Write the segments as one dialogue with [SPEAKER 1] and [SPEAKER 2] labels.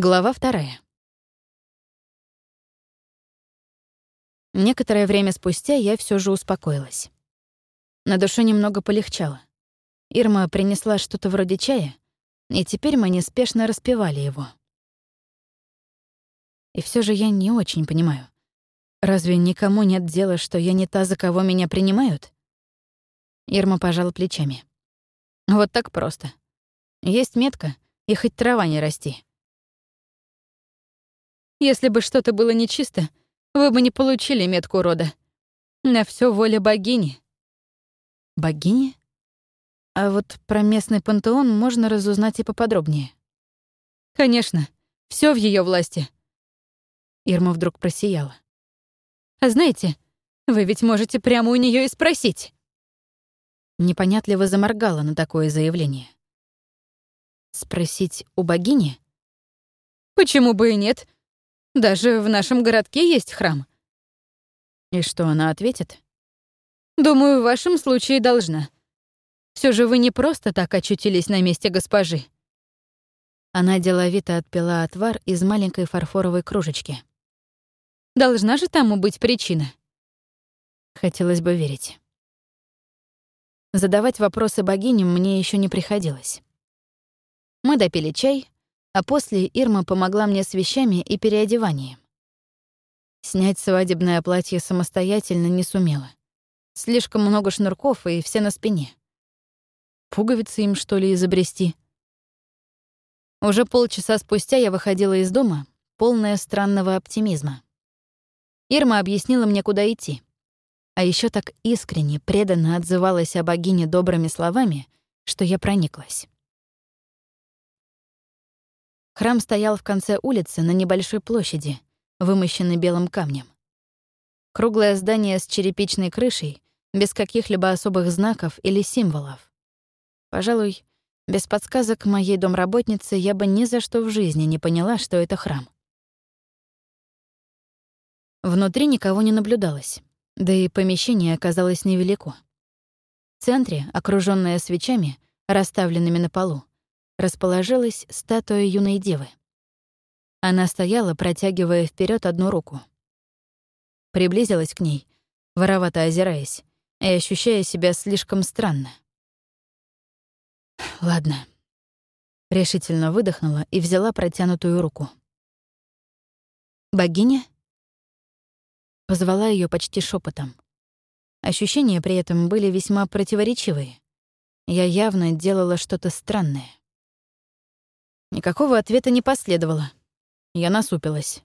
[SPEAKER 1] Глава вторая. Некоторое время спустя я все же успокоилась. На душе немного полегчало. Ирма принесла что-то вроде чая, и теперь мы неспешно распивали его. И все же я не очень понимаю. Разве никому нет дела, что я не та, за кого меня принимают? Ирма пожала плечами. Вот так просто. Есть метка, и хоть трава не расти. Если бы что-то было нечисто, вы бы не получили метку рода. На все воля богини. Богини? А вот про местный пантеон можно разузнать и поподробнее. Конечно, все в ее власти. Ирма вдруг просияла. А знаете, вы ведь можете прямо у нее и спросить. Непонятливо заморгала на такое заявление. Спросить у богини? Почему бы и нет? Даже в нашем городке есть храм. И что она ответит? Думаю, в вашем случае должна. Все же вы не просто так очутились на месте госпожи. Она деловито отпила отвар из маленькой фарфоровой кружечки. Должна же тому быть причина. Хотелось бы верить. Задавать вопросы богиням мне еще не приходилось. Мы допили чай, а после Ирма помогла мне с вещами и переодеванием. Снять свадебное платье самостоятельно не сумела. Слишком много шнурков и все на спине. Пуговицы им, что ли, изобрести? Уже полчаса спустя я выходила из дома, полная странного оптимизма. Ирма объяснила мне, куда идти. А еще так искренне, преданно отзывалась о богине добрыми словами, что я прониклась. Храм стоял в конце улицы на небольшой площади, вымощенной белым камнем. Круглое здание с черепичной крышей, без каких-либо особых знаков или символов. Пожалуй, без подсказок моей домработницы я бы ни за что в жизни не поняла, что это храм. Внутри никого не наблюдалось, да и помещение оказалось невелико. В центре, окружённое свечами, расставленными на полу, расположилась статуя юной девы. Она стояла, протягивая вперед одну руку. Приблизилась к ней, воровато озираясь, и ощущая себя слишком странно. «Ладно». Решительно выдохнула и взяла протянутую руку. «Богиня?» Позвала ее почти шепотом. Ощущения при этом были весьма противоречивые. Я явно делала что-то странное. Никакого ответа не последовало. Я насупилась.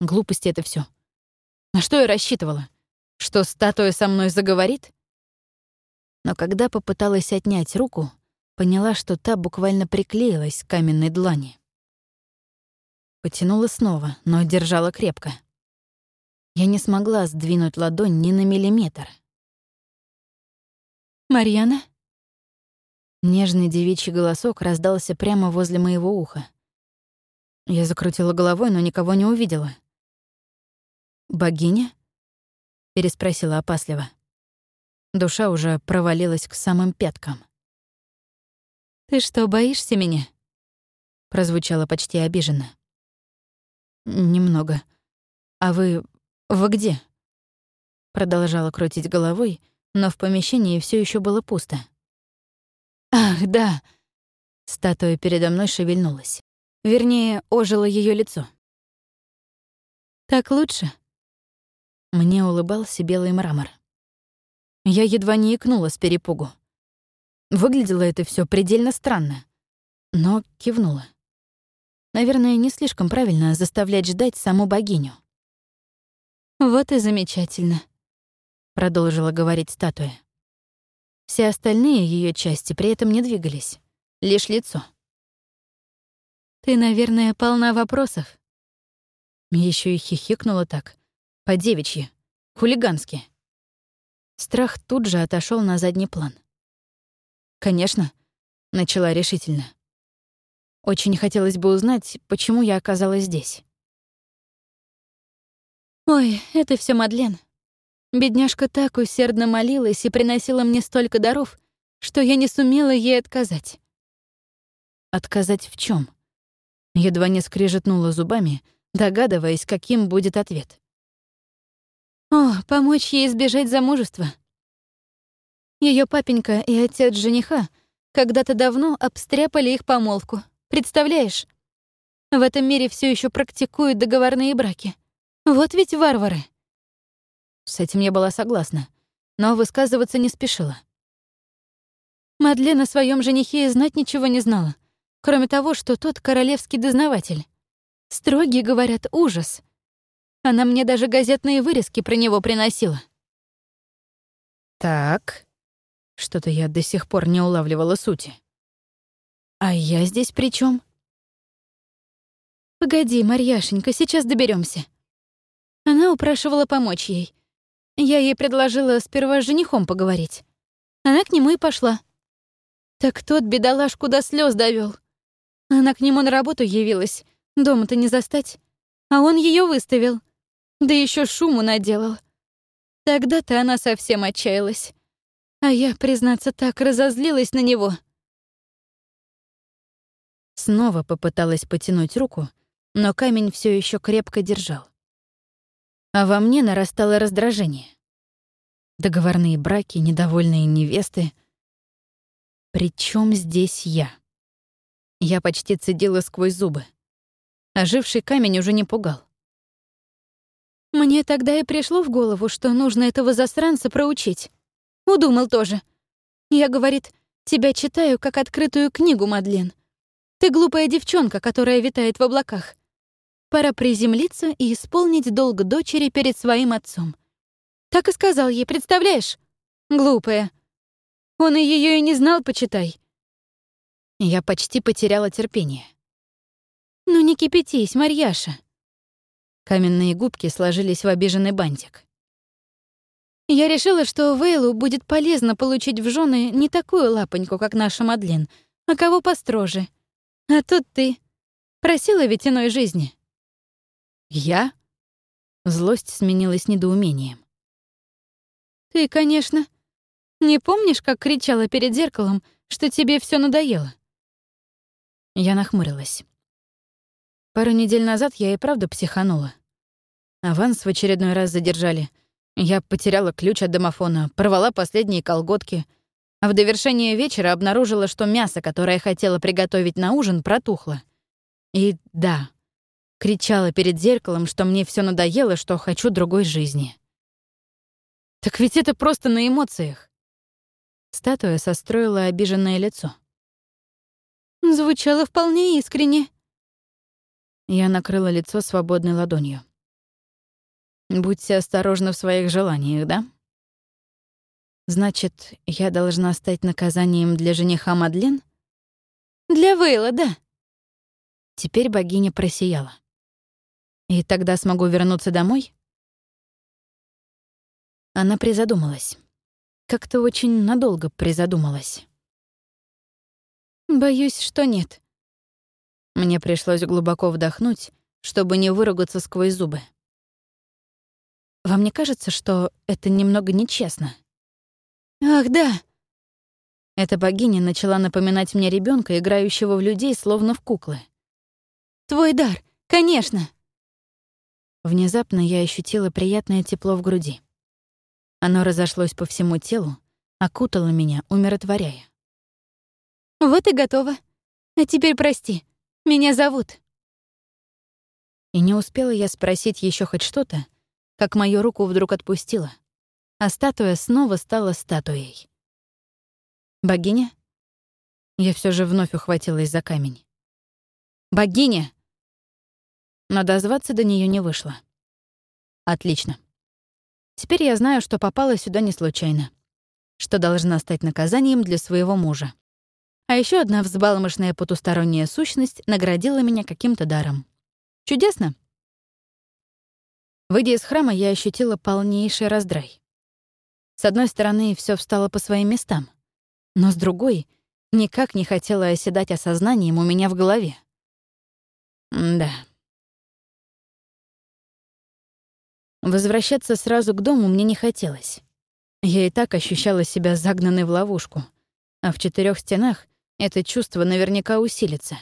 [SPEAKER 1] Глупости это все. На что я рассчитывала? Что статуя со мной заговорит? Но когда попыталась отнять руку, поняла, что та буквально приклеилась к каменной длани. Потянула снова, но держала крепко. Я не смогла сдвинуть ладонь ни на миллиметр. «Марьяна?» Нежный девичий голосок раздался прямо возле моего уха. Я закрутила головой, но никого не увидела. «Богиня?» — переспросила опасливо. Душа уже провалилась к самым пяткам. «Ты что, боишься меня?» — прозвучало почти обиженно. «Немного. А вы... вы где?» Продолжала крутить головой, но в помещении все еще было пусто. «Ах, да!» Статуя передо мной шевельнулась. Вернее, ожило ее лицо. «Так лучше?» Мне улыбался белый мрамор. Я едва не икнула с перепугу. Выглядело это все предельно странно, но кивнула. Наверное, не слишком правильно заставлять ждать саму богиню. «Вот и замечательно», — продолжила говорить статуя. Все остальные ее части при этом не двигались, лишь лицо. «Ты, наверное, полна вопросов». Еще и хихикнула так, по-девичьи, хулигански. Страх тут же отошел на задний план. «Конечно», — начала решительно. «Очень хотелось бы узнать, почему я оказалась здесь». «Ой, это все Мадлен», Бедняжка так усердно молилась и приносила мне столько даров, что я не сумела ей отказать. Отказать в чем? Едва не скрежетнула зубами, догадываясь, каким будет ответ. «О, помочь ей избежать замужества». Ее папенька и отец жениха когда-то давно обстряпали их помолвку. Представляешь? В этом мире все еще практикуют договорные браки. Вот ведь варвары. С этим я была согласна, но высказываться не спешила. Мадлен о своем женихе знать ничего не знала, кроме того, что тот королевский дознаватель. Строгий, говорят, ужас. Она мне даже газетные вырезки про него приносила. Так, что-то я до сих пор не улавливала сути. А я здесь при чем? Погоди, Марьяшенька, сейчас доберемся. Она упрашивала помочь ей. Я ей предложила сперва с женихом поговорить. Она к нему и пошла. Так тот бедолашку до слез довел. Она к нему на работу явилась, дома-то не застать. А он ее выставил. Да еще шуму наделал. Тогда-то она совсем отчаялась. А я, признаться, так разозлилась на него. Снова попыталась потянуть руку, но камень все еще крепко держал. А во мне нарастало раздражение. Договорные браки, недовольные невесты — причем здесь я? Я почти цедила сквозь зубы. Оживший камень уже не пугал. Мне тогда и пришло в голову, что нужно этого засранца проучить. Удумал тоже. Я, говорит, тебя читаю как открытую книгу, Мадлен. Ты глупая девчонка, которая витает в облаках. Пора приземлиться и исполнить долг дочери перед своим отцом. Так и сказал ей, представляешь? Глупая. Он и ее и не знал, почитай. Я почти потеряла терпение. «Ну не кипятись, Марьяша». Каменные губки сложились в обиженный бантик. Я решила, что Вейлу будет полезно получить в жены не такую лапоньку, как наша Мадлен, а кого построже. А тут ты. Просила ведь иной жизни. Я? Злость сменилась недоумением. Ты, конечно, не помнишь, как кричала перед зеркалом, что тебе все надоело?» Я нахмурилась. Пару недель назад я и правда психанула. Аванс в очередной раз задержали. Я потеряла ключ от домофона, порвала последние колготки, а в довершение вечера обнаружила, что мясо, которое хотела приготовить на ужин, протухло. И да, кричала перед зеркалом, что мне все надоело, что хочу другой жизни. Так ведь это просто на эмоциях. Статуя состроила обиженное лицо. Звучало вполне искренне. Я накрыла лицо свободной ладонью. «Будьте осторожны в своих желаниях, да?» «Значит, я должна стать наказанием для жениха Мадлен?» «Для Вейла, да». Теперь богиня просияла. «И тогда смогу вернуться домой?» Она призадумалась. Как-то очень надолго призадумалась. «Боюсь, что нет». Мне пришлось глубоко вдохнуть, чтобы не выругаться сквозь зубы. «Вам не кажется, что это немного нечестно?» «Ах, да!» Эта богиня начала напоминать мне ребенка, играющего в людей, словно в куклы. «Твой дар, конечно!» Внезапно я ощутила приятное тепло в груди. Оно разошлось по всему телу, окутало меня, умиротворяя. «Вот и готово. А теперь прости. Меня зовут». И не успела я спросить еще хоть что-то, как мою руку вдруг отпустила, а статуя снова стала статуей. «Богиня?» Я все же вновь ухватилась за камень. «Богиня!» Но дозваться до нее не вышло. «Отлично. Теперь я знаю, что попала сюда не случайно. Что должна стать наказанием для своего мужа. А еще одна взбалмошная потусторонняя сущность наградила меня каким-то даром. Чудесно? Выйдя из храма, я ощутила полнейший раздрай. С одной стороны, все встало по своим местам, но с другой — никак не хотела оседать осознанием у меня в голове. М да. Возвращаться сразу к дому мне не хотелось. Я и так ощущала себя загнанной в ловушку, а в четырех стенах это чувство наверняка усилится.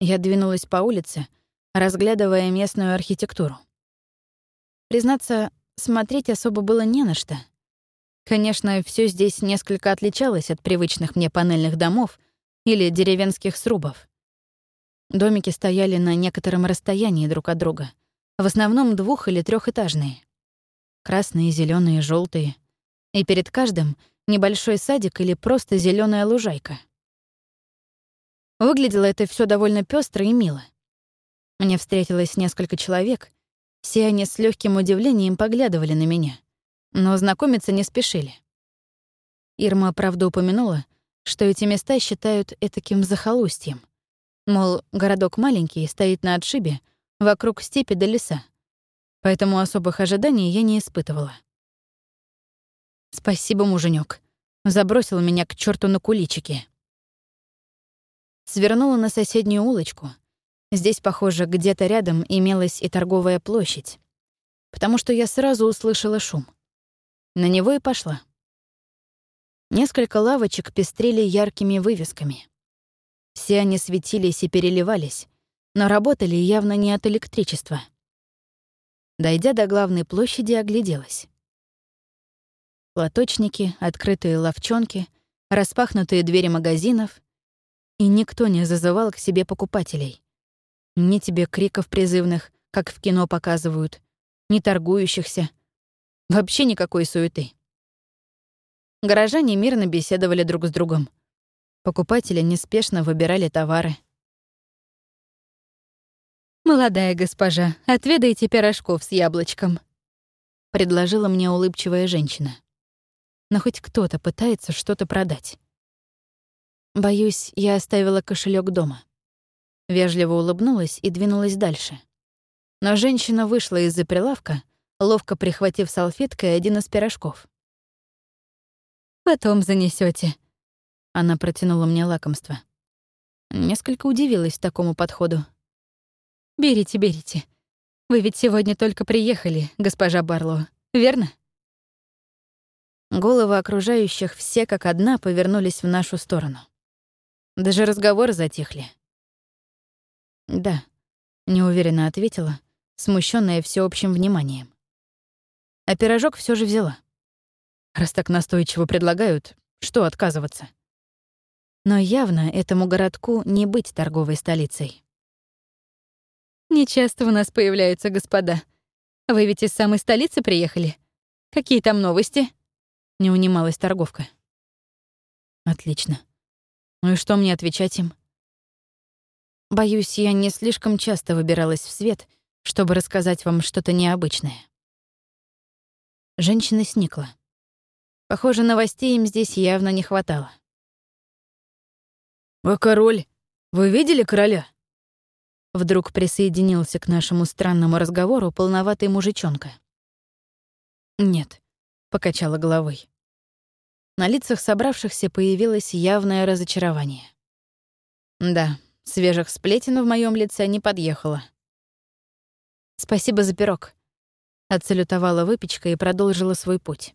[SPEAKER 1] Я двинулась по улице, разглядывая местную архитектуру. Признаться, смотреть особо было не на что. Конечно, все здесь несколько отличалось от привычных мне панельных домов или деревенских срубов. Домики стояли на некотором расстоянии друг от друга, в основном двух- или трехэтажные. Красные, зеленые, желтые. И перед каждым небольшой садик или просто зеленая лужайка. Выглядело это все довольно пестро и мило. Мне встретилось несколько человек, все они с легким удивлением поглядывали на меня, но знакомиться не спешили. Ирма, правда, упомянула, что эти места считают этаким захолустьем. Мол, городок маленький, стоит на отшибе, вокруг степи до леса. Поэтому особых ожиданий я не испытывала. Спасибо, муженек, Забросил меня к черту на куличики. Свернула на соседнюю улочку. Здесь, похоже, где-то рядом имелась и торговая площадь. Потому что я сразу услышала шум. На него и пошла. Несколько лавочек пестрели яркими вывесками. Все они светились и переливались, но работали явно не от электричества. Дойдя до главной площади, огляделась. Лоточники, открытые ловчонки, распахнутые двери магазинов, и никто не зазывал к себе покупателей. Ни тебе криков призывных, как в кино показывают, ни торгующихся. Вообще никакой суеты. Горожане мирно беседовали друг с другом. Покупатели неспешно выбирали товары. «Молодая госпожа, отведайте пирожков с яблочком», — предложила мне улыбчивая женщина. Но хоть кто-то пытается что-то продать. Боюсь, я оставила кошелек дома. Вежливо улыбнулась и двинулась дальше. Но женщина вышла из-за прилавка, ловко прихватив салфеткой один из пирожков. «Потом занесете, она протянула мне лакомство. Несколько удивилась такому подходу. «Берите, берите. Вы ведь сегодня только приехали, госпожа Барлоу, верно?» Головы окружающих все как одна повернулись в нашу сторону. Даже разговоры затихли. «Да», — неуверенно ответила, смущенная всеобщим вниманием. А пирожок все же взяла. Раз так настойчиво предлагают, что отказываться? Но явно этому городку не быть торговой столицей. «Нечасто у нас появляются господа. Вы ведь из самой столицы приехали? Какие там новости?» — не унималась торговка. «Отлично. Ну и что мне отвечать им?» Боюсь, я не слишком часто выбиралась в свет, чтобы рассказать вам что-то необычное. Женщина сникла. Похоже, новостей им здесь явно не хватало.
[SPEAKER 2] «Вы король? Вы видели короля?»
[SPEAKER 1] Вдруг присоединился к нашему странному разговору полноватый мужичонка. «Нет», — покачала головой. На лицах собравшихся появилось явное разочарование. Да, свежих сплетен в моем лице не подъехало. «Спасибо за пирог», — отсалютовала выпечка и продолжила свой путь.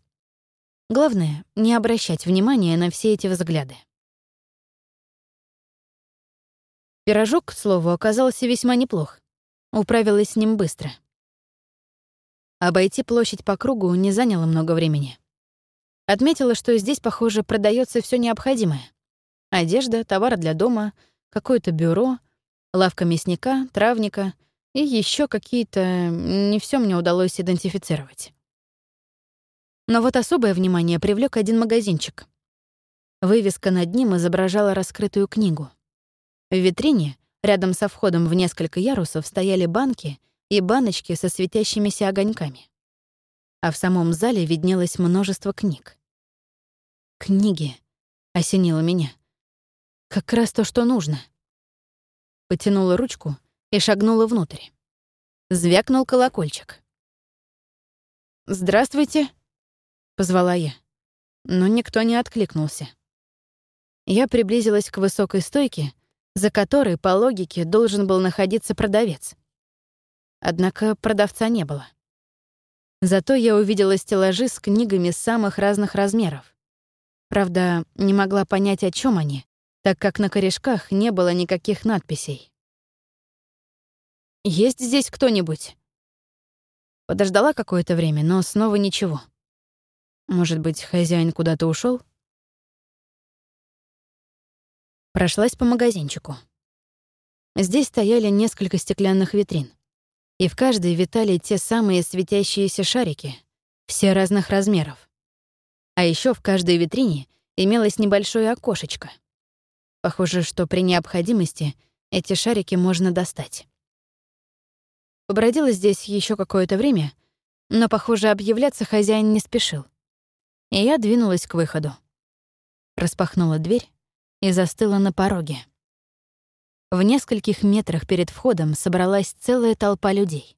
[SPEAKER 1] Главное — не обращать внимания на все эти взгляды. Пирожок, к слову, оказался весьма неплох. Управилась с ним быстро. Обойти площадь по кругу не заняло много времени. Отметила, что здесь, похоже, продается все необходимое. Одежда, товары для дома, какое-то бюро, лавка мясника, травника и еще какие-то... Не все мне удалось идентифицировать. Но вот особое внимание привлек один магазинчик. Вывеска над ним изображала раскрытую книгу — в витрине, рядом со входом в несколько ярусов, стояли банки и баночки со светящимися огоньками. А в самом зале виднелось множество книг. «Книги», — осенило меня. «Как раз то, что нужно». Потянула ручку и шагнула внутрь. Звякнул колокольчик. «Здравствуйте», — позвала я. Но никто не откликнулся. Я приблизилась к высокой стойке за которой, по логике, должен был находиться продавец. Однако продавца не было. Зато я увидела стеллажи с книгами самых разных размеров. Правда, не могла понять, о чем они, так как на корешках не было никаких надписей. есть здесь кто-нибудь?» Подождала какое-то время, но снова ничего. Может быть, хозяин куда-то ушел? Прошлась по магазинчику. Здесь стояли несколько стеклянных витрин, и в каждой витали те самые светящиеся шарики, все разных размеров. А еще в каждой витрине имелось небольшое окошечко. Похоже, что при необходимости эти шарики можно достать. Побродила здесь еще какое-то время, но, похоже, объявляться хозяин не спешил. И я двинулась к выходу. Распахнула дверь и застыла на пороге. В нескольких метрах перед входом собралась целая толпа людей.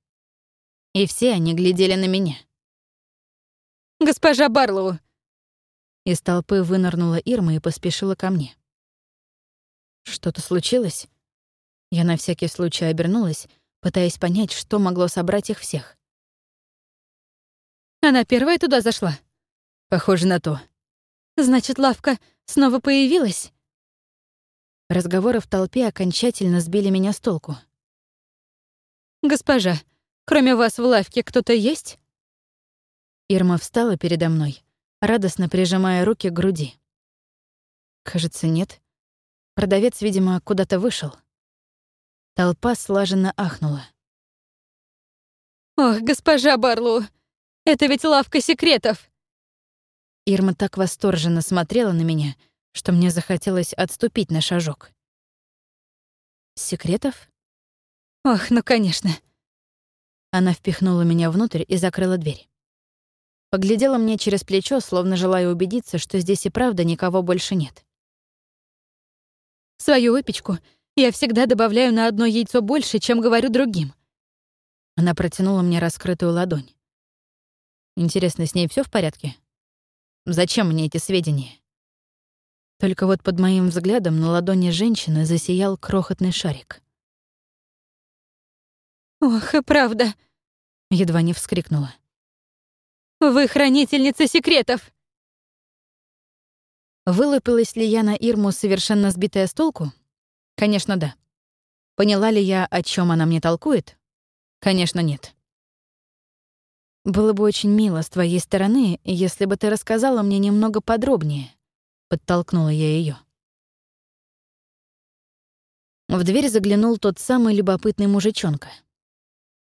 [SPEAKER 1] И все они глядели на меня.
[SPEAKER 2] «Госпожа Барлоу!»
[SPEAKER 1] Из толпы вынырнула Ирма и поспешила ко мне. Что-то случилось? Я на всякий случай обернулась, пытаясь понять, что могло собрать их всех.
[SPEAKER 2] Она первая туда зашла?
[SPEAKER 1] Похоже на то.
[SPEAKER 2] Значит, лавка снова появилась?
[SPEAKER 1] Разговоры в толпе окончательно сбили меня с толку.
[SPEAKER 2] «Госпожа, кроме вас в лавке кто-то есть?»
[SPEAKER 1] Ирма встала передо мной, радостно прижимая руки к груди. Кажется, нет. Продавец, видимо, куда-то вышел. Толпа слаженно ахнула.
[SPEAKER 2] «Ох, госпожа Барлоу, это ведь лавка секретов!»
[SPEAKER 1] Ирма так восторженно смотрела на меня, что мне захотелось отступить на шажок. «Секретов?»
[SPEAKER 2] «Ох, ну конечно».
[SPEAKER 1] Она впихнула меня внутрь и закрыла дверь. Поглядела мне через плечо, словно желая убедиться, что здесь и правда никого больше нет.
[SPEAKER 2] «Свою выпечку я всегда добавляю на одно яйцо больше, чем говорю другим».
[SPEAKER 1] Она протянула мне раскрытую ладонь. Интересно, с ней все в порядке? Зачем мне эти сведения? Только вот под моим взглядом на ладони женщины засиял крохотный шарик.
[SPEAKER 2] «Ох, и правда!»
[SPEAKER 1] — едва не вскрикнула.
[SPEAKER 2] «Вы хранительница секретов!»
[SPEAKER 1] Вылупилась ли я на Ирму совершенно сбитая с толку? Конечно, да. Поняла ли я, о чем она мне толкует? Конечно, нет. Было бы очень мило с твоей стороны, если бы ты рассказала мне немного подробнее, подтолкнула я ее. В дверь заглянул тот самый любопытный мужичонка.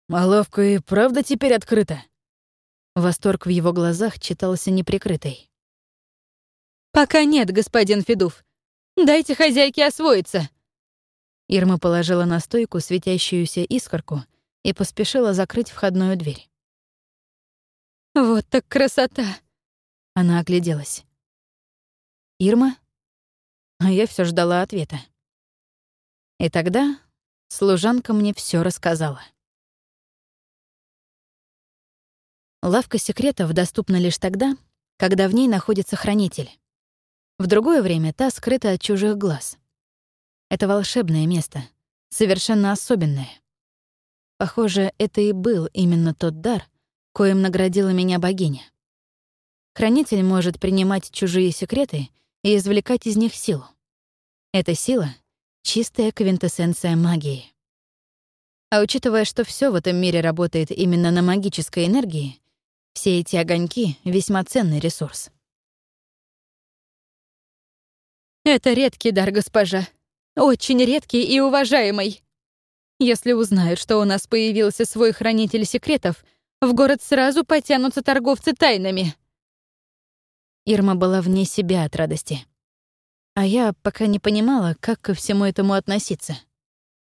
[SPEAKER 2] «А и правда теперь открыта?»
[SPEAKER 1] Восторг в его глазах читался неприкрытый.
[SPEAKER 2] «Пока нет, господин Федув. Дайте хозяйке освоиться»,
[SPEAKER 1] Ирма положила на стойку светящуюся искорку и поспешила закрыть входную дверь.
[SPEAKER 2] «Вот так красота!»
[SPEAKER 1] Она огляделась. «Ирма?» А я все ждала ответа. И тогда служанка мне все рассказала. Лавка секретов доступна лишь тогда, когда в ней находится хранитель. В другое время та скрыта от чужих глаз. Это волшебное место, совершенно особенное. Похоже, это и был именно тот дар, коим наградила меня богиня. Хранитель может принимать чужие секреты и извлекать из них силу. Эта сила — чистая квинтэссенция магии. А учитывая, что все в этом мире работает именно на магической энергии, все эти огоньки — весьма ценный ресурс.
[SPEAKER 2] «Это редкий дар, госпожа», очень редкий и уважаемый. Если узнают, что у нас появился свой хранитель секретов, в город сразу потянутся торговцы тайнами.
[SPEAKER 1] Ирма была вне себя от радости. А я пока не понимала, как ко всему этому относиться.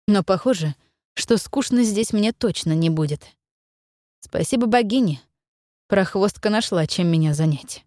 [SPEAKER 1] Но похоже, что скучно здесь мне точно не будет. Спасибо богине. Прохвостка нашла, чем меня занять.